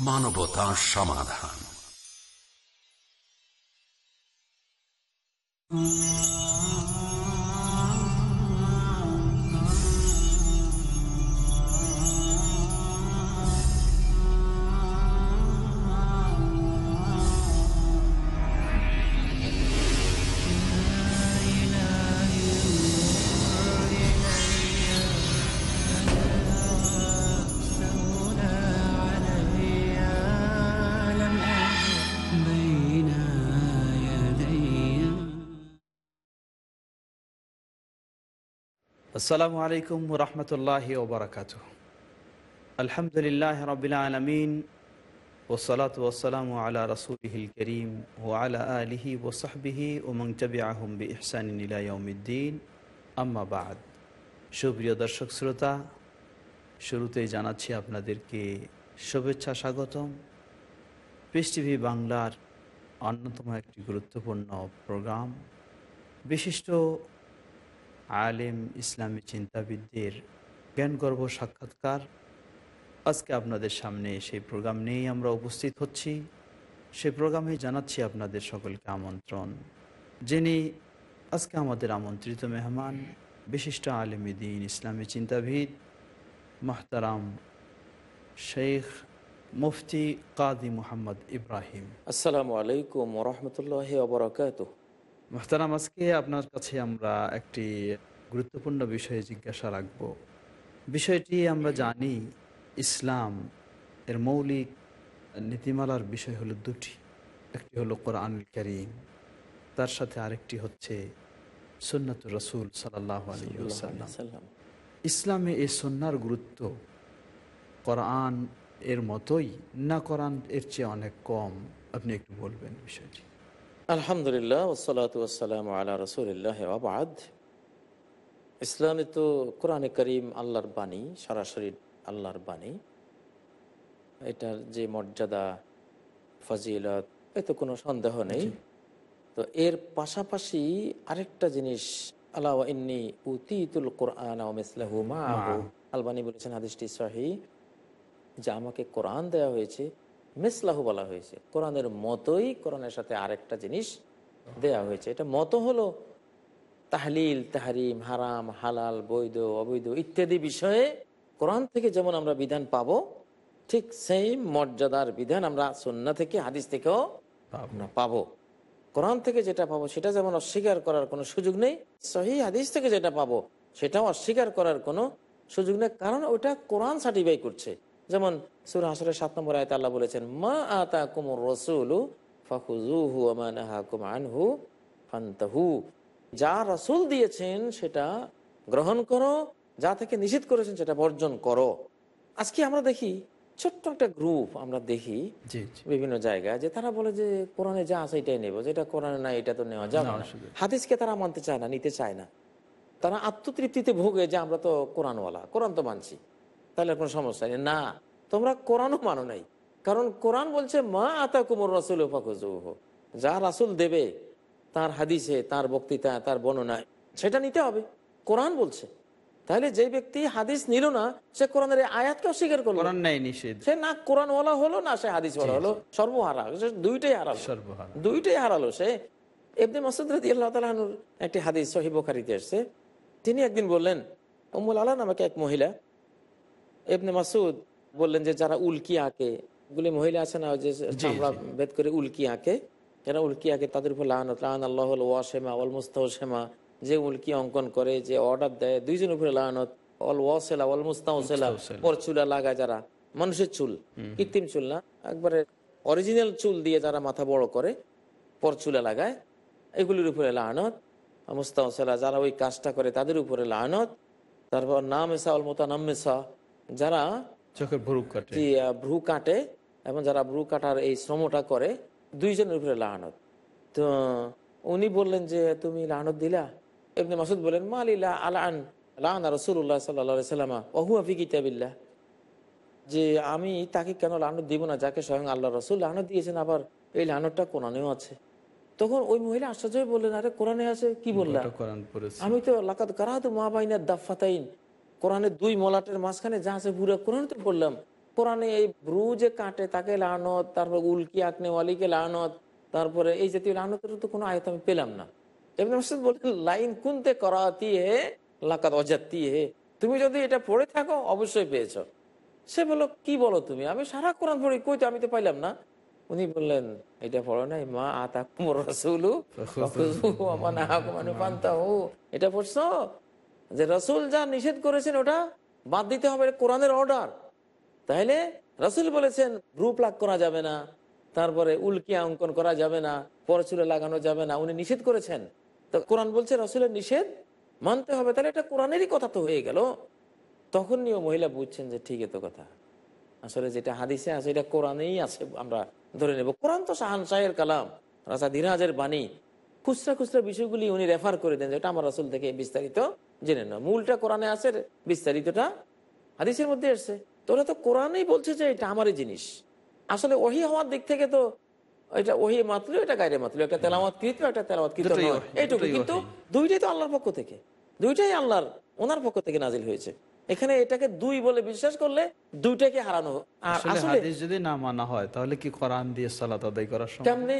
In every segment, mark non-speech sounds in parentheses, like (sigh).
মানবতা সমাধান। আসসালামু আলাইকুম রহমতুল্লাহ ওবরাকাত আলহামদুলিল্লাহ রবিল আলমিন ওসলাত ওসালাম আলা রসুলহিল করিম ও আলা আলিহি ওসাহবিহি ওমং চবি আহম বি ইহসানিলাউমিদ্দিন আম্মাবাদ সুপ্রিয় দর্শক শ্রোতা, শুরুতেই জানাচ্ছি আপনাদেরকে শুভেচ্ছা স্বাগতম। পিস টিভি বাংলার অন্যতম একটি গুরুত্বপূর্ণ প্রোগ্রাম, বিশিষ্ট আলেম ইসলামী চিন্তাবিদদের জ্ঞানগর্ভ সাক্ষাৎকার। আজকে আপনাদের সামনে সেই প্রোগ্রাম নিয়েই আমরা উপস্থিত হচ্ছি। সেই প্রোগ্রামে জানাচ্ছি আপনাদের সকলকে আমন্ত্রণ। যিনি আজকে আমাদের আমন্ত্রিত মেহমান, বিশিষ্ট আলেমী দিন, ইসলামী চিন্তাবিদ, মাহতারাম শেখ মুফতি কাদি মোহাম্মদ ইব্রাহিম। আসসালামু আলাইকুম রহমতুল্লাহ মোহতারাম আজকে আপনার কাছে আমরা একটি গুরুত্বপূর্ণ বিষয়ে জিজ্ঞাসা রাখব। বিষয়টি আমরা জানি ইসলাম এর মৌলিক নীতিমালার বিষয় হলো দুটি। একটি হলো কোরআনুল করিম তার সাথে আরেকটি হচ্ছে সুন্নত রসুল সাল্লাহ ইসলামে এই সন্ন্যার গুরুত্ব কোরআন এর মতোই না কোরআন এর চেয়ে অনেক কম? আপনি একটু বলবেন বিষয়টি। আলহামদুলিল্লাহ ওসালাত ওসালাম আলা রসুলিল্লাহ আবাদ ইসলামে তো কোরআনে করিম আল্লাহর বাণী সরাসরি আল্লাহর বাণী। এটার যে মর্যাদা ফজিলত এতে কোনো সন্দেহ নেই। তো এর পাশাপাশি আরেকটা জিনিস আল্লাহ ইন্নি উতিতুল কোরআন আলবানি বলেছেন হাদিসটি সহি যে আমাকে কোরআন দেয়া হয়েছে মিসলাহু বলা হয়েছে। কোরআনের মতোই কোরআনের সাথে আরেকটা জিনিস দেয়া হয়েছে। এটা মতো হলো তাহলিল তাহারিম হারাম হালাল বৈধ অবৈধ ইত্যাদি বিষয়ে কোরআন থেকে যেমন আমরা বিধান পাবো ঠিক সেই মর্যাদার বিধান আমরা সন্না থেকে হাদিস থেকেও পাবো। কোরআন থেকে যেটা পাবো সেটা যেমন অস্বীকার করার কোনো সুযোগ নেই সহি হাদিস থেকে যেটা পাবো সেটাও অস্বীকার করার কোনো সুযোগ নেই কারণ ওটা কোরআন সার্টিফাই করছে। যেমন সুর হাসরের সাত নম্বর আয়তা আল্লাহ বলেছেন মা আতা কুমুর রসুলু ফাহুজুহু আমানাহাকুম আনহু ফান্তাহু। যা রসুল দিয়েছেন সেটা গ্রহণ করো যা থেকে নিষেধ করেছেন সেটা বর্জন করো। আজকে আমরা দেখি ছোট্ট একটা গ্রুপ আমরা দেখি বিভিন্ন জায়গায় যে তারা বলে যে কোরআনে যা আছে এটাই নেব যেটা কোরআনে না এটা তো নেওয়া যাবে না। হাদিসকে তারা মানতে চায় না নিতে চায় না। তারা আত্মতৃপ্তিতে ভোগে যে আমরা তো কোরআনওয়ালা কোরআন তো মানছি। তাহলে কোনো সমস্যা নেই। না তোমরা কোরআনও মানো নাই। কারণ কোরআন বলছে মা আতা কুমর রাসুল যা রাসুল দেবে তার হাদিসে তার বক্তৃতা তার বর্ণনায় সেটা নিতে হবে। কোরআন বলছে। তাহলে যে ব্যক্তি হাদিস নিল না সে কোরআনের আয়াতকে অস্বীকার করল। কোরআন সে না কোরআনওয়ালা হলো না সে হাদিসওয়ালা হলো সর্বহারা দুইটাই হারালো। দুইটাই হারালো। সে এমনি মাসুদ রাদি আল্লাহ তালানুর একটি হাদিস সহি বোখারিতে এসছে। তিনি একদিন বললেন উমুল আলা নামকে এক মহিলা এবনে মাসুদ বললেন যে যারা উল্কি আঁকে গুলি মহিলা আছে না যে চামড়া ভেদ করে উল্কি আঁকে যারা উল্কি আঁকে তাদের উপর লান লান আল্লাহ ওয়াসেমা অল মুস্তাহসেমা যে উল্কি অঙ্কন করে যে অর্ডার দেয় দুইজন উপরে লানত অল ওয়াসেলা অল মুস্তাহসেলা। পর চুলা লাগায় যারা মানুষের চুল কৃত্রিম চুল না একবারে অরিজিনাল চুল দিয়ে যারা মাথা বড় করে পর চুলা লাগায় এগুলির উপরে লানত মুস্তাহসেলা যারা ওই কাজটা করে তাদের উপরে লানত তারপর নাম এসা অল মোতানামেসা যারা চোখের ভরুক কাটে। ভ্রু কাটে এবং যারা ভ্রু কাটার এই শ্রমটা করে দুইজনের উপরে লাহানত। তো উনি বললেন যে তুমি লাহানত দিলা? এমনি মাসুদ বলেন মালিলা আলান রসুল্লাহ সাল্লা সাল্লামা যে আমি তাকে কেন লানত দিব না? যাকে স্বয়ং আল্লাহ রসুল লানত দিয়েছেন আবার এই লানতটা কোরআনেও আছে। তখন ওই মহিলা আশ্চর্য বললেন আরে কোরআনে আছে? কি বললা? ওটা কোরআন পড়েছে। আমি তো লাকাত কারাহাত মা বাইনার দাফাতাইন কোরআনের দুই মলাটের মাঝখানে যা আছে পুরো কোরআন তো পড়লাম। কোরআনে এই ব্রু যে কাটে তাকে লানত তারপর উল্কি আঁকনে ওয়ালিকে লানত তারপরে এই জাতীয় লানতের তো কোনো আয়ত আমি পেলাম না। এমনি মাসুদ বললেন লাইন কুনতে করাতি হে লাকাত অজাতি হে তুমি যদি এটা পড়ে থাকো অবশ্যই পেয়েছ। সে বলল কি বলো তুমি? আমি সারা কোরআন পড়ি কই তো আমি তো পাইলাম না? উনি বললেন এটা পড়ো নাই মা আতা কুমর রসুলু এটা পড়ছো? যে রসুল যা নিষেধ করেছেন ওটা বাদ দিতে হবে কোরআনের অর্ডার। তাহলে রসুল বলেছেন, রূপ লাগ করা যাবে না, তারপরে উল্কিয়া অঙ্কন করা যাবে না পরচুলে লাগানো যাবে না, উনি নিষেধ করেছেন। তো কোরআন বলছে, রসুলের নিষেধ মানতে হবে, তাহলে এটা কোরআনেরই কথা তো হয়ে গেল। তখন নিয়েও মহিলা বুঝছেন যে ঠিক তো কথা। আসলে যেটা হাদিসে আছে, এটা কোরআনেই আছে, আমরা ধরে নেব। কোরআন তো শাহান শাহের কালাম, রাজা ধীরাজের বাণী। খুচরা খুচরা বিষয়গুলি উনি রেফার করে দেন যেটা আমার রাসুল থেকে বিস্তারিত জেনে না মূলটা কোরআনে আছে বিস্তারিতটা হাদিসের মধ্যে এসছে। তো ওরা তো কোরআনেই বলছে যে এটা আমারই জিনিস। আসলে ওহি হওয়ার দিক থেকে তো এটা ওহি মাতলো এটা গাইরে মাতলো। একটা তেলামত কৃত একটা তেলামত কৃত এইটুকু কিন্তু দুইটাই তো আল্লাহর পক্ষ থেকে। দুইটাই আল্লাহর ওনার পক্ষ থেকে নাজিল হয়েছে। এখানে এটাকে দুই বলে বিশ্বাস করলে দুইটাকে হারানো আর আসলে আসলে যদি না মানা হয় তাহলে কি কোরআন দিয়ে সালাত আদায় করার সময় কেমনে?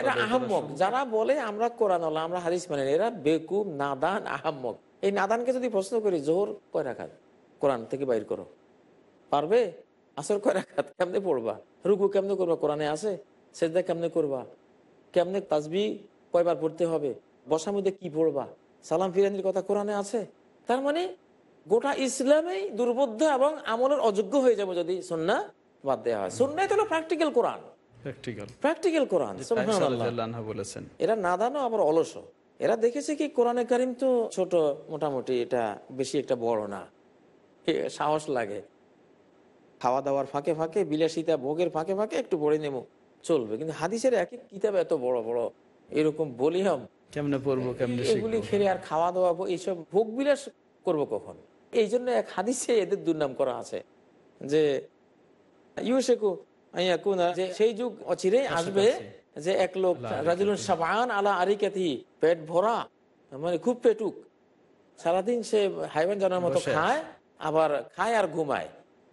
এরা আহাম্মক। যারা বলে আমরা কোরআন আমরা হাদিস মানে এরা বেকুব নাদান আহাম্মক। এই নাদানকে যদি প্রশ্ন করি জোহর কয় রাখাত? কোরআন থেকে বাইর করো। পারবে? আসর কয় রাখাত? কেমনে পড়বা? রুকু কেমনে করবা? কোরআনে আছে? সেজদা কেমনে করবা? কেমনে তাজবি কয়বার পড়তে হবে? বসার মধ্যে কি পড়বা? সালাম ফিরানির কথা কোরআনে আছে? তার মানে গোটা ইসলামেই দুর্বোধ্য এবং আমলের অযোগ্য হয়ে যাবে যদি সন্না বাদ দেওয়া হয়। সন্ন্যায় তো প্র্যাকটিক্যাল কোরআন। প্র্যাকটিক্যাল প্র্যাকটিক্যাল কোরআন বলেছেন। এরা নাদানো আবার অলস এরা দেখেছে কি কোরআনে কারিম তো ছোট মোটামুটি এটা বেশি একটা বড় না। সাহস লাগে। খাওয়া দাওয়ার ফাঁকে ফাঁকে বিলাসিতা ভোগের ফাঁকে ফাঁকে একটু পড়ে নেব। চলবে। কিন্তু হাদিসের এক এক কিতাব এত বড় বড় এরকম বলিহাম কেমনে পড়ব কেমনে এগুলি খেলে আর খাওয়া দাওয়া এইসব ভোগ বিলাস করব কখন? এই জন্য এক হাদিসে এদের দুর্নাম করা আছে যে আইয়াকুনা যে সেই যুগ অচিরেই আসবে যে এক লোক রাজুলুন সাবান আলা আরিকাতি পেট ভরা মানে খুব পেটুক। সারাদিন সে হাইওয়ান জানার মতো খায় আবার খায় আর ঘুমায়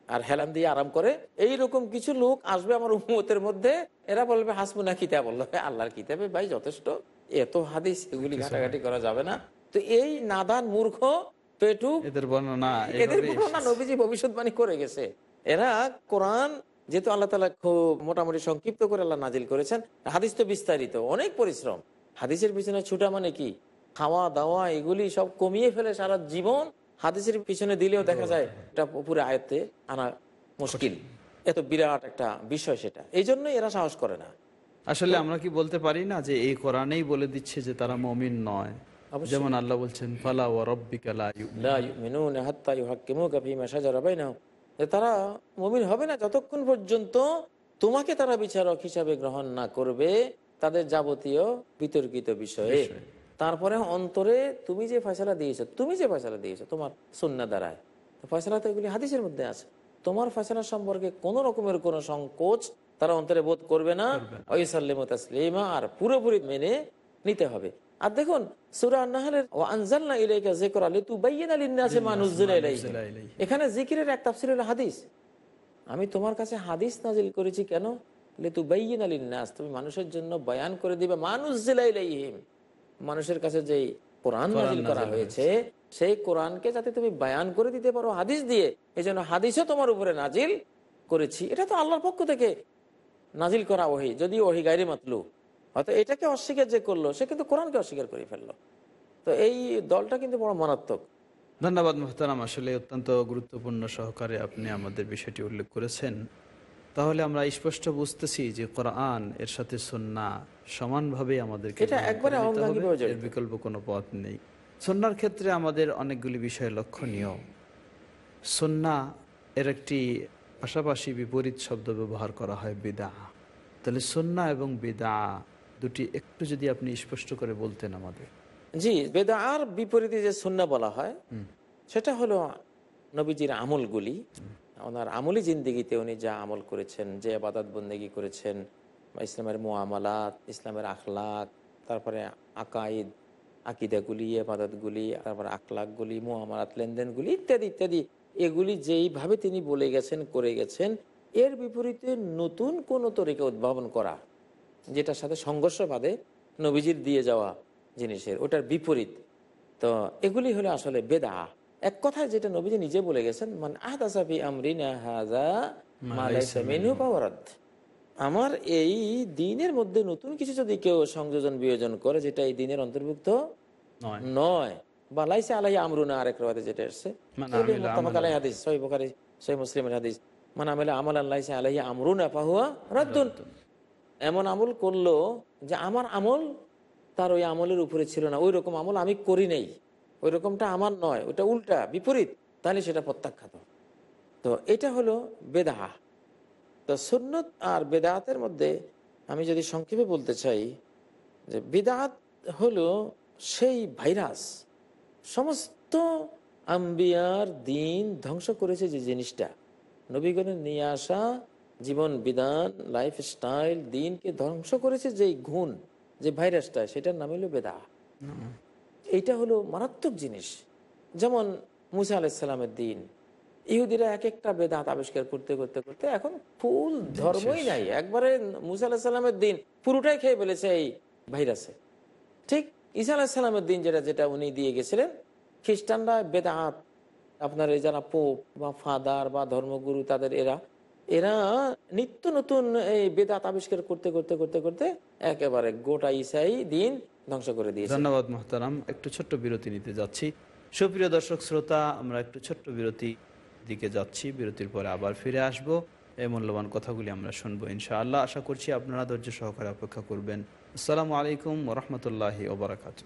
আর হেলান দিয়ে আরাম করে। এই রকম কিছু লোক আসবে আমার উম্মতের মধ্যে এরা বলবে হাসমুনা কিতাব বলল (laughs) আল্লাহর কিতাবে ভাই যথেষ্ট। এত হাদিস এগুলি ঘাটাঘাটি করা যাবে না। তো এই নাদান মূর্খ পেটুক এদের বর্ণনা এদের বর্ণনা নবীজি ভবিষ্যৎবাণী করে গেছে। এরা কোরআন যেহেতু আল্লাহ তালা খুব মোটামুটি সংক্ষিপ্ত করে আল্লাহ নাজিল করেছেন হাদিস তো বিস্তারিত অনেক পরিশ্রম। হাদিসের পিছনে ছুটা মানে কি? খাওয়া দাওয়া এগুলি সব কমিয়ে ফেলে সারা জীবন হাদিসের পিছনে দিলেও দেখা যায় এটা পুরো আয়ত্তে আনা মুশকিল। এত বিরাট একটা বিষয় সেটা। এই জন্যই এরা সাহস করে না। আসলে আমরা কি বলতে পারি না যে এই কোরআনেই বলে দিচ্ছে যে তারা মমিন নয়? যেমন আল্লাহ বলছেন ফালা ও রব্বিকা যে তারা মুমিন হবে না যতক্ষণ পর্যন্ত তোমাকে তারা বিচারক হিসাবে গ্রহণ না করবে তাদের যাবতীয় বিতর্কিত বিষয়ে। তারপরে অন্তরে তুমি যে ফয়সালা দিয়েছ তুমি যে ফয়সালা দিয়েছ তোমার সুন্না দ্বারায়। তো তো এগুলি হাদিসের মধ্যে আছে। তোমার ফয়সালা সম্পর্কে কোন রকমের কোনো সংকোচ তারা অন্তরে বোধ করবে না। তাসলিমা আর পুরোপুরি মেনে নিতে হবে। আর দেখুন। এখানে জিকিরের এক তাফসীর হলো হাদিস। আমি তোমার কাছে হাদিস নাজিল করেছি কেন? লিতুবাইয়িনা লিন-নাস তুমি মানুষের জন্য বয়ান করে দিবে মা নুযিলা ইলাইহিম। মানুষের কাছে যেই কোরআন নাজিল করা হয়েছে। সেই কোরআনকে যাতে তুমি বয়ান করে দিতে পারো হাদিস দিয়ে এই জন্য হাদিসও তোমার উপরে নাজিল করেছি। এটা তো আল্লাহর পক্ষ থেকে নাজিল করা ওহি যদি ওহি গাইরে মাতলু হয়তো এটাকে অস্বীকার যে করল সে কিন্তু কোরআনকে অস্বীকার করে ফেলল। তো এই দলটা কিন্তু বড় মারাত্মক। ধন্যবাদ মোহতারাম। আসলে অত্যন্ত গুরুত্বপূর্ণ সহকারে আপনি আমাদের বিষয়টি উল্লেখ করেছেন। তাহলে আমরা স্পষ্ট বুঝতেছি যে কোরআন এর সাথে সন্না সমানভাবে আমাদেরকে বিকল্প কোনো পথ নেই। সন্ন্যার ক্ষেত্রে আমাদের অনেকগুলি বিষয় লক্ষণীয়। সন্না এর একটি পাশাপাশি বিপরীত শব্দ ব্যবহার করা হয় বিদা তাহলে সন্না এবং বিদা দুটি একটু যদি আপনি স্পষ্ট করে বলতেন আমাদের। জি বেদা বেদার বিপরীতে যে সুন্না বলা হয় সেটা হলো নবীজির আমলগুলি। ওনার আমলি জিন্দিগিতে উনি যা আমল করেছেন যে আবাদত বন্দেগি করেছেন বা ইসলামের মোয়ামালাত ইসলামের আখলাক তারপরে আকাইদ আকিদাগুলি আবাদতগুলি তারপরে আখলাকগুলি মোয়ামালাত লেনদেনগুলি ইত্যাদি ইত্যাদি। এগুলি যেইভাবে তিনি বলে গেছেন করে গেছেন এর বিপরীতে নতুন কোনো তরিকা উদ্ভাবন করা যেটার সাথে সংঘর্ষ বাদে নবীজির দিয়ে যাওয়া জিনিসের ওটার বিপরীত। তো এগুলি হলো আসলে বেদা এক কথায় যেটা নবীজি নিজে বলে গেছেন মানে আহদাসাফি আমরিনা হাজা আমার এই দিনের মধ্যে নতুন কিছু যদি কেউ সংযোজন বিয়োজন করে যেটা এই দিনের অন্তর্ভুক্ত নয়। বা লাইসা আলাই আমরুনা আরেক রাতে যেটা এসছে। মানে হাদিস বুখারী মুসলিমের হাদিস। মানে আমেলা আমল আল্লাহ আলাইহি আমরুনা ফাহুয়া রাদ্দুন। এমন আমল করল যে আমার আমল তার ওই আমলের উপরে ছিল না। ওই রকম আমল আমি করি নাই। ওই রকমটা আমার নয়, ওটা উল্টা, বিপরীত। তাহলে সেটা প্রত্যাখ্যাত। তো এটা হলো বেদা তো সুন্নত আর বেদাতের মধ্যে আমি যদি সংক্ষেপে বলতে চাই যে বেদাত হলো সেই ভাইরাস, সমস্ত আম্বিয়ার দিন ধ্বংস করেছে যে জিনিসটা। নবীগণের নিয়ে আসা জীবন বিধান লাইফ স্টাইল দিনকে ধ্বংস করেছে যেই গুণ যে ভাইরাসটা সেটার নাম হলো বেদা। এইটা হলো মারাত্মক জিনিস। যেমন মুসা আলাইসাল্লামের দিন। ইহুদিরা এক একটা বেদাত আবিষ্কার করতে করতে করতে এখন ফুল ধর্মই নাই। একবারে মুসা আলাহিসাল্লামের দিন পুরোটাই খেয়ে ফেলেছে এই ভাইরাসে। ঠিক ঈসা আলাহিসাল্লামের দিন যেটা যেটা উনি দিয়ে গেছিলেন খ্রিস্টানরা বেদাত আপনার এই যারা পোপ বা ফাদার বা ধর্মগুরু তাদের এরা এরা নিত্য নতুন এই বেদাত আবিষ্কার করতে করতে করতে করতে একেবারে গোটা ইসাই দিন ধ্বংস করে দিয়েছে। ধন্যবাদ মোহতারাম। একটু ছোট্ট বিরতি নিতে যাচ্ছি। সুপ্রিয় দর্শক, শ্রোতা, আমরা একটু ছোট্ট বিরতি দিকে যাচ্ছি। বিরতির পরে আবার ফিরে আসব। এই মূল্যবান কথাগুলি আমরা শুনব ইনশাআল্লাহ। আশা করছি আপনারা ধৈর্য সহকারে অপেক্ষা করবেন। আসসালামু আলাইকুম রহমতুল্লাহি ওবরাকাতু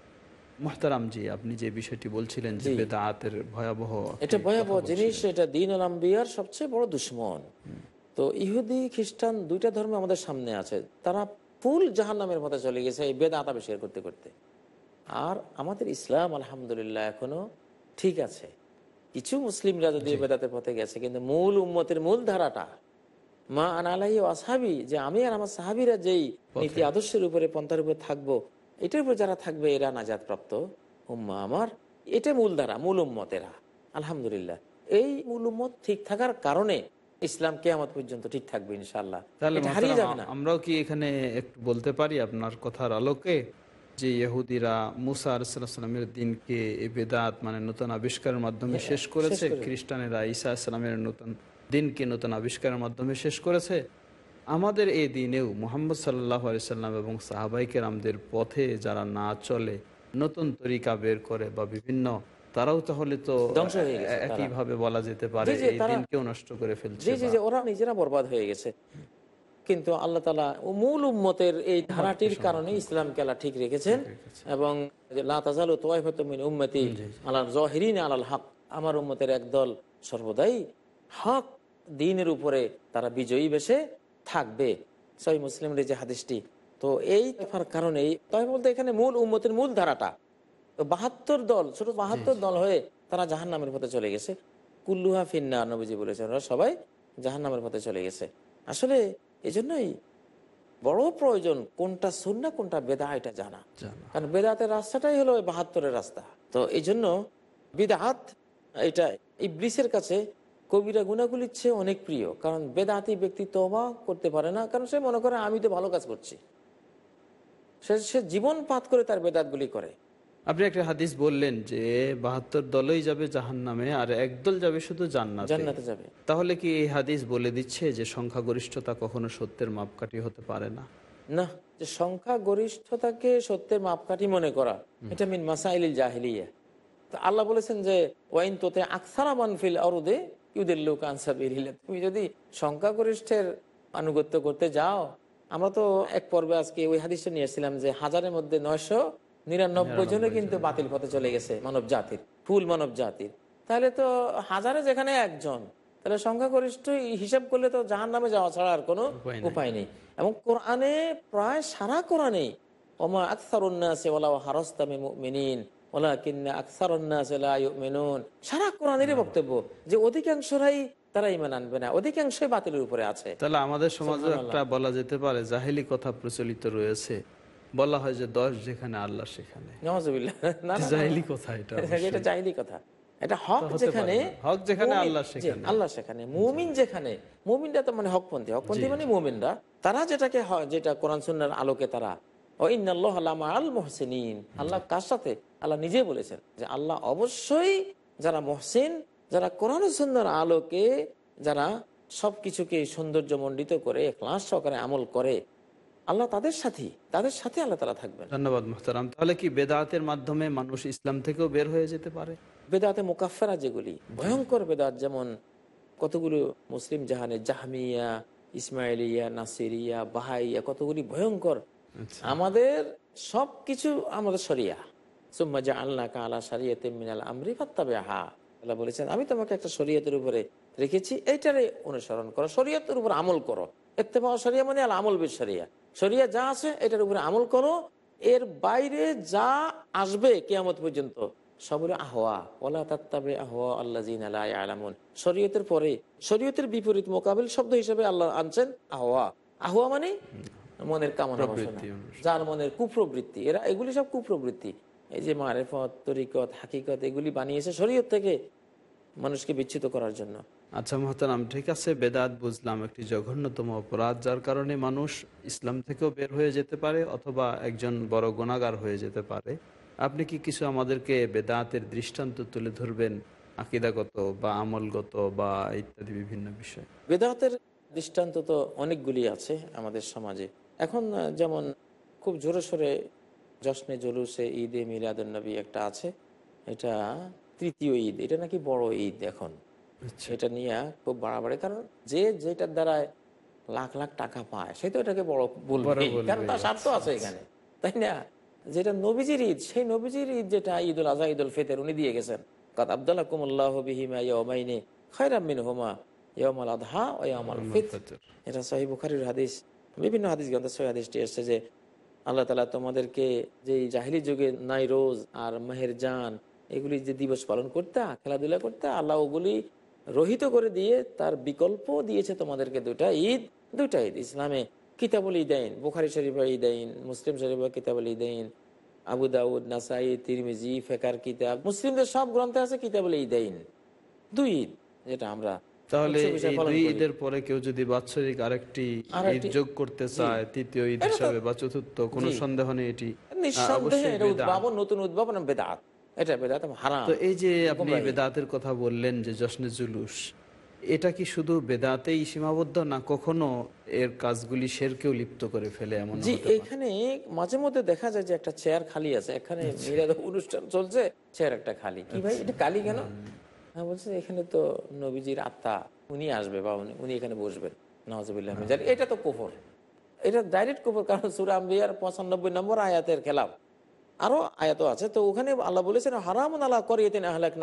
মোহতারাম জি আপনি যে বিষয়টি বলছিলেন যে বেদাতের ভয়াবহ এটা ভয়াবহ জিনিস এটা দিন আলাম্বিয়ার সবচেয়ে বড় দুশ্মন। তো ইহুদি খ্রিস্টান দুইটা ধর্ম আমাদের সামনে আছে। তারা ফুল জাহান নামের পথে চলে গেছে এই বেদাত আবিষ্কার করতে করতে। আর আমাদের ইসলাম আলহামদুলিল্লাহ এখনও ঠিক আছে। কিছু মুসলিমরা যদি বেদাতের পথে গেছে কিন্তু মূল উম্মতের মূল ধারাটা মা আনালাই ও আসাবি যে আমি আর আমার সাহাবিরা যেই নীতি আদর্শের উপরে পন্থার উপরে থাকব এটার উপর যারা থাকবে এরা নাজাদ প্রাপ্ত উম্মা আমার। এটা মূল ধারা মূল উম্মতেরা। আলহামদুলিল্লাহ। এই মূল উম্মত ঠিক থাকার কারণে ইসলাম কেয়ামত পর্যন্ত ঠিক থাকবে ইনশাল্লাহ হারিয়ে যাবে না। আমরাও কি এখানে একটু বলতে পারি আপনার কথার আলোকে? যে ইহুদিরা মুসা দিনকে বেদাত মানে নতুন আবিষ্কারের মাধ্যমে শেষ করেছে? খ্রিস্টানেরা ঈসা ইসলামের নতুন দিনকে নতুন আবিষ্কারের মাধ্যমে শেষ করেছে? আমাদের এই দিনেও মোহাম্মদ সাল্লাহ আলিয়াল্লাম এবং সাহাবাইকের আমাদের পথে যারা না চলে নতুন তরিকা বের করে বা বিভিন্ন তারাও তাহলে তো একইভাবে বলা যেতে পারে এই দিনকেও নষ্ট করে ফেলছে জি জি ওরা নিজেরা বরবাদ হয়ে গেছে। কিন্তু আল্লাহ তালা মূল উম্মতের এই ধারাটির কারণে ইসলামকে আল্লাহ ঠিক রেখেছেন এবং মিন উম্মতি আলাল জাহিরিন আলাল হক আমার উম্মতের একদল সর্বদাই হক দিনের উপরে তারা বিজয়ী বেশে থাকবে। সহি মুসলিমের যে হাদিসটি। তো এই তফার কারণেই তাই বলতে এখানে মূল উম্মতের মূল ধারাটা। তো বাহাত্তর দল ছোট বাহাত্তর দল হয়ে তারা জাহান নামের পথে চলে গেছে। কুল্লুহা ফিন্না নবীজি বলেছেন ওরা সবাই জাহান নামের পথে চলে গেছে। আসলে এই জন্যই বড় প্রয়োজন কোনটা সুন্না কোনটা বেদা এটা জানা। কারণ বেদাতের রাস্তাটাই হলো বাহাত্তরের রাস্তা। তো এই জন্য বিদাত এটা ইবলিসের কাছে কবিরা গুণাগুলির চেয়ে অনেক প্রিয়। কারণ বেদাতি ব্যক্তি তবা করতে পারে না কারণ সে মনে করে আমি তো ভালো কাজ করছি। সে সে জীবন পাত করে তার বেদাতগুলি করে। আপনি একটা হাদিস বললেন যে বাহাত্তর দলই যাবে জাহান নামে আর একদল যাবে শুধু জান্নাতে। জান্নাতে যাবে। তাহলে কি এই হাদিস বলে দিচ্ছে যে সংখ্যাগরিষ্ঠতা কখনো সত্যের মাপকাঠি হতে পারে না? না যে সংখ্যা গরিষ্ঠতাকে সত্যের মাপকাঠি মনে করা এটা মিন মাসাইল জাহিলিয়া। আল্লাহ বলেছেন যে ওয়াইন তোতে আকসারা মানফিল অরুদে ইউদিল্লুক আনসাবিল্লা তুমি যদি সংখ্যাগরিষ্ঠের আনুগত্য করতে যাও আমরা তো এক পর্বে আজকে ওই হাদিসটা নিয়ে এসেছিলাম যে হাজারের মধ্যে নয়শো নিরানব্বই জনে কিন্তু বাতিল পথে চলে গেছে মানব জাতির ফুল মানব জাতির। তাহলে তো হাজারে যেখানে একজন তাহলে সংখ্যাগরিষ্ঠ হিসাব করলে তো জাহান নামে যাওয়া ছাড়া আর কোনো উপায় নেই। এবং কোরআনে প্রায় সারা কোরআনে ওমা আকসার উন্নাসে ওলা হারস্তামে মিনিন ওলা কিন্না সারা কোরআনেরই বক্তব্য যে অধিকাংশরাই তারা ইমান আনবে না অধিকাংশই বাতিলের উপরে আছে। তাহলে আমাদের সমাজে একটা বলা যেতে পারে জাহিলি কথা প্রচলিত রয়েছে। বলা হয় যে দশ যেখানে আল্লাহ সেখানে। নওয়াজুবিল্লাহ। না, না, না। জাহিলি কথা এটা এটা চাইলি কথা। এটা হক যেখানে হক যেখানে, আল্লাহ সেখানে। আল্লাহ সেখানে। মুমিন যেখানে মুমিনরা তো মানে হকপন্থী। হকপন্থী মানে মুমিনরা। তারা যেটাকে যেটা কোরআন সুন্নার আলোকে তারা ও ইন্নাল্লাহ আল্লামা আল মোহসিন আল্লাহ কার সাথে? আল্লাহ নিজে বলেছেন যে আল্লাহ অবশ্যই যারা মহসিন যারা কোরআন সুন্নার আলোকে যারা সবকিছুকে সৌন্দর্য মণ্ডিত করে ক্লাস সহকারে আমল করে আল্লাহ তাদের সাথে তাদের সাথে আল্লাহ তারা থাকবেন। ধন্যবাদ মোহতারাম। তাহলে কি বেদাতের মাধ্যমে মানুষ ইসলাম থেকেও বের হয়ে যেতে পারে? বেদাতে মোকাফেরা যেগুলি ভয়ঙ্কর বেদাত যেমন কতগুলো মুসলিম জাহানে জাহমিয়া ইসমাইলিয়া নাসিরিয়া বাহাইয়া কতগুলি ভয়ঙ্কর। আমাদের সব কিছু আমাদের সরিয়া সুম্মা জা আল্লাহ কালা সারিয়াতে মিনাল আমরি ফাত্তাবে হা আল্লাহ বলেছেন আমি তোমাকে একটা শরীয়তের উপরে রেখেছি এইটারে অনুসরণ করো। শরীয়তের উপর আমল করো। এত্তেবা শরিয়া মানে আল আমল বিল শরিয়া। শরিয়া যা আছে এটার উপরে আমল করো। এর বাইরে যা আসবে কেয়ামত পর্যন্ত সবরে আহওয়া। ওলা তাত্তাবে আহওয়া আল্লাহ জিন আলা আলামুন শরীয়তের পরে শরীয়তের বিপরীত মোকাবিল শব্দ হিসেবে আল্লাহ আনছেন আহওয়া। আহওয়া মানে মনের কামনা বাসনা যার মনের কুপ্রবৃত্তি এরা এগুলি সব কুপ্রবৃত্তি। এই যে মারেফত তরিকত হাকিকত এগুলি বানিয়েছে শরীয়ত থেকে মানুষকে বিচ্ছিত করার জন্য। আচ্ছা মহতারাম ঠিক আছে বেদাত বুঝলাম একটি জঘন্যতম অপরাধ যার কারণে মানুষ ইসলাম থেকেও বের হয়ে যেতে পারে অথবা একজন বড় গুণাগার হয়ে যেতে পারে। আপনি কি কিছু আমাদেরকে বেদাতের দৃষ্টান্ত তুলে ধরবেন আকিদাগত বা আমলগত বা ইত্যাদি বিভিন্ন বিষয়? বেদাতের দৃষ্টান্ত তো অনেকগুলি আছে আমাদের সমাজে। এখন যেমন খুব জোরে সোরে জশ্নে জলুসে ঈদে মিলাদুন্নবী একটা আছে। এটা তৃতীয় ঈদ এটা নাকি বড় ঈদ এখন। আচ্ছা। এটা নিয়ে খুব বাড়াবাড়ি কারণ যে যেটার দ্বারা লাখ লাখ টাকা পায় সে তো এটাকে বড় বলবে। কারণ তার স্বার্থ আছে এখানে তাই না? যেটা নবীজির ঈদ সেই নবীজির ঈদ যেটা ঈদ উল আজহা ঈদ উল ফিতর উনি দিয়ে গেছেন। কাদ আব্দুল্লাহ কুমুল্লাহ বিহিমা ইয়ামাইনে খায়রাম মিন হুমা ইয়ামাল আদহা ও ইয়ামাল ফিতর। এটা সহি বুখারির হাদিস। বিভিন্ন হাদিস গ্রন্থে, সহি হাদিসটি এসছে যে আল্লাহ তালা তোমাদেরকে যে জাহিলি যুগে নাই রোজ আর মেহের জান, এগুলি যে দিবস পালন করতে, খেলাধুলা করতে, আল্লাহ ওগুলি রহিত করে দিয়ে তার বিকল্প দিয়েছে তোমাদেরকে দুটা ঈদ দুটা ঈদ। ইসলামে কিতাবুল ঈদাইন, বুখারি শরীফা ঈদাইন, মুসলিম শরীফা কিতাবুল ঈদাইন, আবু দাউদ, নাসাই, তিরমিজি, ফেকার কিতাব, মুসলিমদের সব গ্রন্থে আছে কিতাবুল ঈদাইন। দুই ঈদ, যেটা আমরা তাহলে এই দুই ঈদের পরে কেউ যদি বাৎসরিক আরেকটি ঈদ যোগ করতে চায় তৃতীয় ঈদ এটা হিসাবে বা চতুর্থ কোনো সন্দেহ নেই এটি। উদ্ভাবন নতুন উদ্ভাবন বেদাত। এটা বেদাত হারাম। তো এই যে আপনি বেদাতের কথা বললেন যে জশ্নে জুলুস এটা কি শুধু বেদাতেই সীমাবদ্ধ না কখনো এর কাজগুলি শেরকেও লিপ্ত করে ফেলে এমন জি এখানে মাঝে মধ্যে দেখা যায় যে একটা চেয়ার খালি আছে। এখানে আচ্ছা। অনুষ্ঠান চলছে চেয়ার একটা খালি। কি ভাই? এটা খালি কেন? হ্যাঁ বলছে এখানে তো নবীজির আত্মা উনি আসবে বা উনি- উনি এখানে বসবেন। নওয়াজবিল্লাহ মিজান। এটা তো কুফর। এটা ডাইরেক্ট কুফর কারণ সুরা আম্বিয়ার পঁচানব্বই নম্বর আয়াতের খেলাফ। আরও আয়াত আছে তো ওখানে আল্লাহ বলেছেন হারামুন আল্লাহ করিয়েতেন আহলাক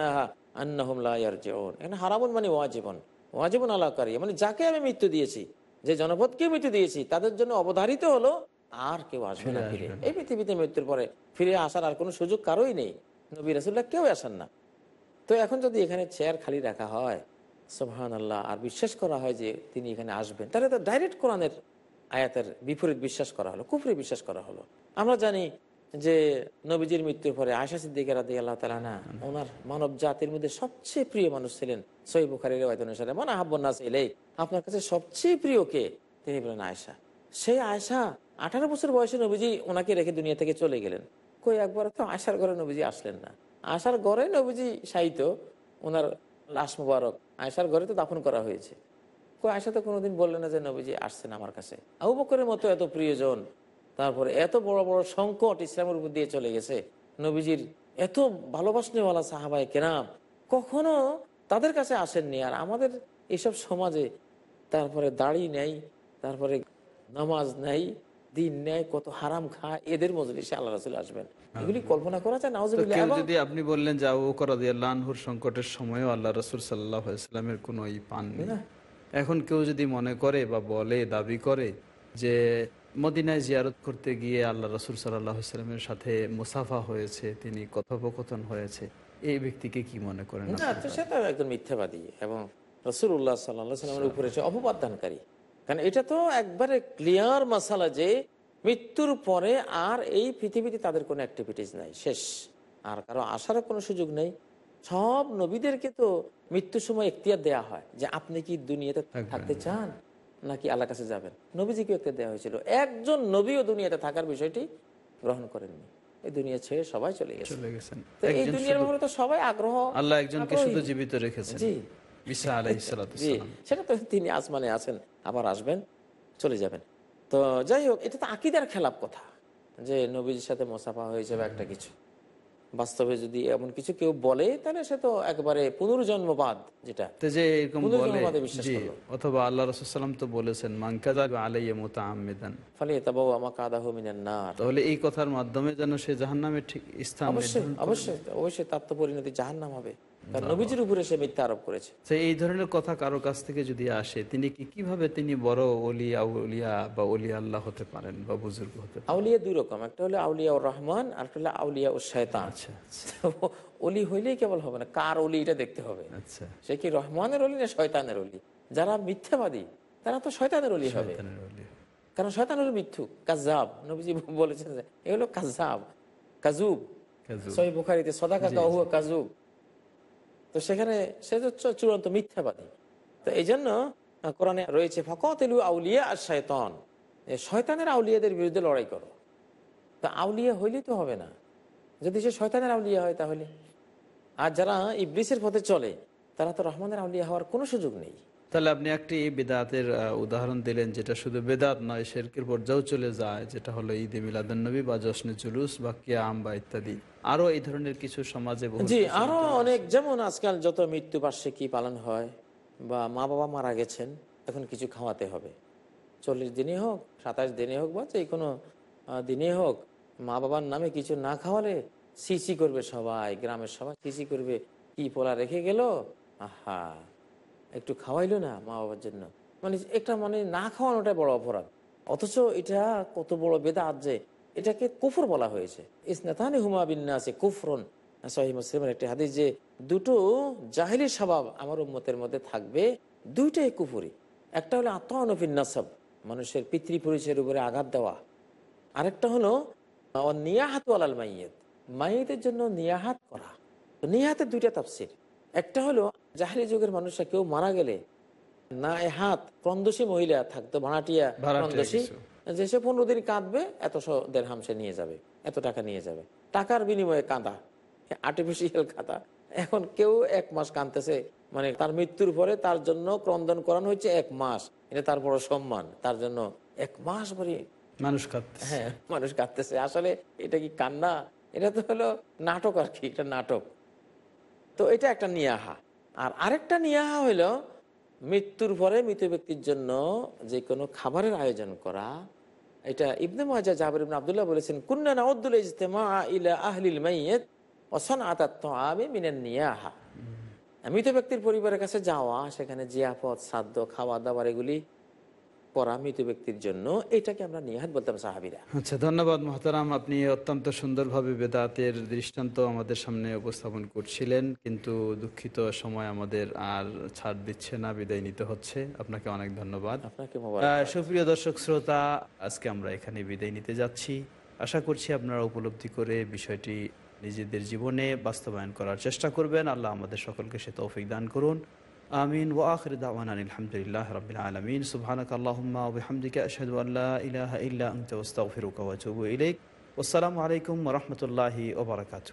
ইয়ারজিউন। এখানে হারামুন মানে ওয়াজিবন ওয়াজিবন আল্লাহ করিয়ে মানে যাকে আমি মৃত্যু দিয়েছি যে জনপদকে মৃত্যু দিয়েছি তাদের জন্য অবধারিত হলো আর কেউ আসবে না ফিরে এই পৃথিবীতে মৃত্যুর পরে ফিরে আসার আর কোনো সুযোগ কারোই নেই। নবী রাসুল্লাহ কেউ আসেন না। তো এখন যদি এখানে চেয়ার খালি রাখা হয় সোহান আল্লাহ আর বিশ্বাস করা হয় যে তিনি এখানে আসবেন, তাহলে তো ডাইরেক্ট কোরআনের আয়াতের বিপরীত বিশ্বাস করা হলো, কুফরি বিশ্বাস করা হলো। আমরা জানি যে নবীজির মৃত্যুর পরে আয়সা সিদ্দিকের রাদি আল্লাহ তালা না ওনার মানব জাতির মধ্যে সবচেয়ে প্রিয় মানুষ ছিলেন। সই বুখারির অনুসারে মানে আহাব্বন্নাস এলেই আপনার কাছে সবচেয়ে প্রিয় কে? তিনি বলেন আয়সা সেই আয়সা আঠারো বছর বয়সে নবীজি ওনাকে রেখে দুনিয়া থেকে চলে গেলেন। কই একবার তো আশার ঘরে নবীজি আসলেন না। আশার ঘরে নবীজি সাহিত্য ওনার লাশ মুবারক। আয়সার ঘরে তো দাফন করা হয়েছে। আয়সা তো কোনোদিন বললেন না যে নবীজি আসছেন আমার কাছে। আবু বকরের মতো এত প্রিয়জন, তারপরে এত বড় বড় সংকট ইসলামের উপর দিয়ে চলে গেছে। নবীজির এত ভালোবাসনেওয়ালা সাহাবাই কেরাম কখনো তাদের কাছে আসেননি। আর আমাদের এসব সমাজে তারপরে দাড়ি নেই, তারপরে নামাজ নেই দিন নেয় কত হারাম খায় এদের মজলিসে আল্লাহ রাসুল আসবেন। এগুলি কল্পনা করা যায় যদি আপনি বললেন যে সংকটের সময়ও আল্লাহ রসুল সাল্লাহ ইসলামের কোনো ই পাননি। এখন কেউ যদি মনে করে বা বলে দাবি করে যে মদিনায় জিয়ারত করতে গিয়ে আল্লাহ রসুল সাল্লাহ ইসলামের সাথে মুসাফা হয়েছে তিনি কথোপকথন হয়েছে এই ব্যক্তিকে কি মনে করেন না আপনারা? তো সেটা একজন মিথ্যাবাদী এবং রসুল্লাহ সাল্লাহ সাল্লামের উপরে সে অপবাদদানকারী কারণ এটা তো একবারে ক্লিয়ার মাসালা যে মৃত্যুর পরে আর এই পৃথিবীতে তাদের কোনো অ্যাক্টিভিটিস নাই শেষ। আর কারও আসারও কোনো সুযোগ নেই। সব নবীদেরকে তো মৃত্যুর সময় এখতিয়ার দেয়া হয় যে আপনি কি দুনিয়াতে থাকতে চান নাকি আল্লাহ কাছে যাবেন? নবীজিকে এখতিয়ার দেওয়া হয়েছিল। একজন নবীও দুনিয়াতে থাকার বিষয়টি গ্রহণ করেননি। এই দুনিয়া ছেড়ে সবাই চলে গেছে। এই দুনিয়ার ব্যাপারে তো সবাই আগ্রহ আল্লাহ একজনকে শুধু জীবিত রেখেছেন। জি। সেটা তো তিনি আসমানে আছেন আবার আসবেন চলে যাবেন। তো যাই হোক এটা তো আকিদার খেলাপ কথা যে নবীজির সাথে মোসাফা হয়ে যাবে একটা কিছু। বাস্তবে যদি এমন কিছু কেউ বলে তাহলে সে তো একবারে পুনর্জন্মবাদ যেটা। তো যে এরকম। অথবা আল্লাহ রসুলাম তো বলেছেন তাহলে এই কথার মাধ্যমে যেন সে ঠিক স্থান অবশ্যই অবশ্যই অবশ্যই তার তো পরিণতি জাহান্নাম হবে। নবীজির উপরে সে মিথ্যা আরোপ করেছে। এই ধরনের কথা কারও কাছ থেকে যদি আসে তিনি কি কীভাবে তিনি বড় অলি আউলিয়া বা অলি আল্লাহ হতে পারেন বা বুজুর্গ হতে আউলিয়া দুই রকম একটা হলো আউলিয়া রহমান আর একটা হলো আউলিয়া ও শয়তান। আচ্ছা আচ্ছা, অলি হইলেই কেবল হবে না কার অলি এটা দেখতে হবে। আচ্ছা। সে কি রহমানের অলি না শয়তানের অলি? যারা মিথ্যাবাদী তারা তো শয়তানের অলি হবে। কারণ শয়তান হলো মিথ্যু কাজাব নবীজি বলেছেন এগুলো কাজাব কাজুব কাজুব। সহি বুখারিতে সদা কাকা কাজুব তো সেখানে সে তো চূড়ান্ত মিথ্যাবাদী। তো এই জন্য কোরআনে রয়েছে ফকত এলু আউলিয়া আর শয়তান শয়তানের আউলিয়াদের বিরুদ্ধে লড়াই করো। তা আউলিয়া হইলেই তো হবে না। যদি সে শয়তানের আউলিয়া হয় তাহলে। আর যারা ইবলিসের পথে চলে, তারা তো রহমানের আউলিয়া হওয়ার কোনো সুযোগ নেই। তাহলে আপনি একটি বেদাতের উদাহরণ দিলেন যেটা শুধু বেদাত নয়, শেরকের পর্যায়েও চলে যায়, যেটা হলো ঈদ নবী বা জশ্নে জুলুস বা কিয়াম বা ইত্যাদি। আরও এই ধরনের কিছু সমাজে জি আরও অনেক যেমন আজকাল যত মৃত্যু বার্ষিকী পালন হয় বা মা বাবা মারা গেছেন এখন কিছু খাওয়াতে হবে। চল্লিশ দিনে হোক সাতাশ দিনে হোক বা যে কোনো দিনে হোক মা বাবার নামে কিছু না খাওয়ালে সিসি করবে সবাই গ্রামের সবাই সিসি করবে। কি পোলা রেখে গেল? আহা একটু খাওয়াইলো না মা বাবার জন্য। মানে একটা মানে না খাওয়ানোটাই বড় অপরাধ। অথচ এটা কত বড় বেদাত যে এটাকে কুফর বলা হয়েছে। ইসনাতানি হুমা বিন্যাসে কুফরন। সহি মুসলিমের একটি হাদিস যে দুটো জাহিলি স্বভাব আমার উম্মতের মধ্যে থাকবে দুইটাই কুফুরি। একটা হলো আত্মানফিন নাসব মানুষের পিতৃ পরিচয়ের উপরে আঘাত দেওয়া। আরেকটা হলো নিয়াহাত আলাল মাইয়েত মাইয়েতের জন্য নিয়াহাত করা। নিয়াহাতের দুইটা তাফসির। একটা হলো জাহালি যুগের মানুষরা কেউ মারা গেলে না এ হাত ক্রন্দসী মহিলা থাকতো ভাড়াটিয়া ক্রন্দসী। যে সে পনেরো দিন কাঁদবে এত দেড়হাম সে নিয়ে যাবে এত টাকা নিয়ে যাবে। টাকার বিনিময়ে কাঁদা আর্টিফিশিয়াল কাঁদা। এখন কেউ এক মাস কাঁদতেছে মানে তার মৃত্যুর পরে তার জন্য ক্রন্দন করানো হচ্ছে এক মাস। এটা তার বড় সম্মান তার জন্য এক মাস পরে মানুষ কাঁদতে হ্যাঁ মানুষ কাঁদতেছে। আসলে এটা কি কান্না? এটা তো হলো নাটক আর কি এটা নাটক। তো এটা একটা নিয়াহা। আর আরেকটা নিয়াহা হইল মৃত্যুর পরে মৃত ব্যক্তির জন্য যে কোনো খাবারের আয়োজন করা এটা ইবনে মাজা জাহর ইবন আবদুল্লাহ বলেছেন, কুন্না নাউদ্দুল ইজতেমা ইলা আহলিল মাইয়িত ওয়াসান আতাত তাআমি মিনান নিয়াহা. মৃত ব্যক্তির পরিবারের কাছে যাওয়া, সেখানে জিয়াফত, সাদ্য খাওয়া দাওয়ার এগুলি করা মৃত ব্যক্তির জন্য এটাকে আমরা নিহাত বলতাম সাহাবিরা। আচ্ছা ধন্যবাদ মহতারাম। আপনি অত্যন্ত সুন্দরভাবে বেদাতের দৃষ্টান্ত আমাদের সামনে উপস্থাপন করছিলেন কিন্তু দুঃখিত সময় আমাদের আর ছাড় দিচ্ছে না বিদায় নিতে হচ্ছে। আপনাকে অনেক ধন্যবাদ। আপনাকে সুপ্রিয় দর্শক শ্রোতা আজকে আমরা এখানে বিদায় নিতে যাচ্ছি। আশা করছি আপনারা উপলব্ধি করে বিষয়টি নিজেদের জীবনে বাস্তবায়ন করার চেষ্টা করবেন। আল্লাহ আমাদের সকলকে সে তৌফিক দান করুন। آمين. وآخر دعوانا الحمد لله رب العالمين. سبحانك اللهم وبحمدك أشهد أن لا إله إلا أنت واستغفرك وأتوب إليك. والسلام عليكم ورحمة الله وبركاته.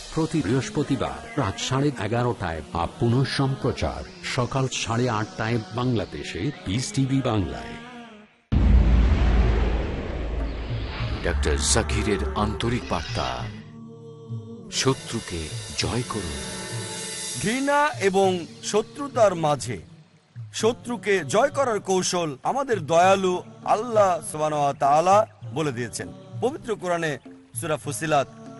প্রতি বৃহস্পতিবার রাত সাড়ে এগারোটায় বা পুনঃ সম্প্রচার। সকাল সাড়ে আটটায় বাংলাদেশে পিস টিভি বাংলায়। ডক্টর জাকিরের আন্তরিক বার্তা। শত্রুকে জয় করুন। ঘৃণা এবং শত্রুতার মাঝে শত্রুকে জয় করার কৌশল আমাদের দয়ালু আল্লাহ তাআলা বলে দিয়েছেন। পবিত্র কোরআনে সুরা ফুসিলাত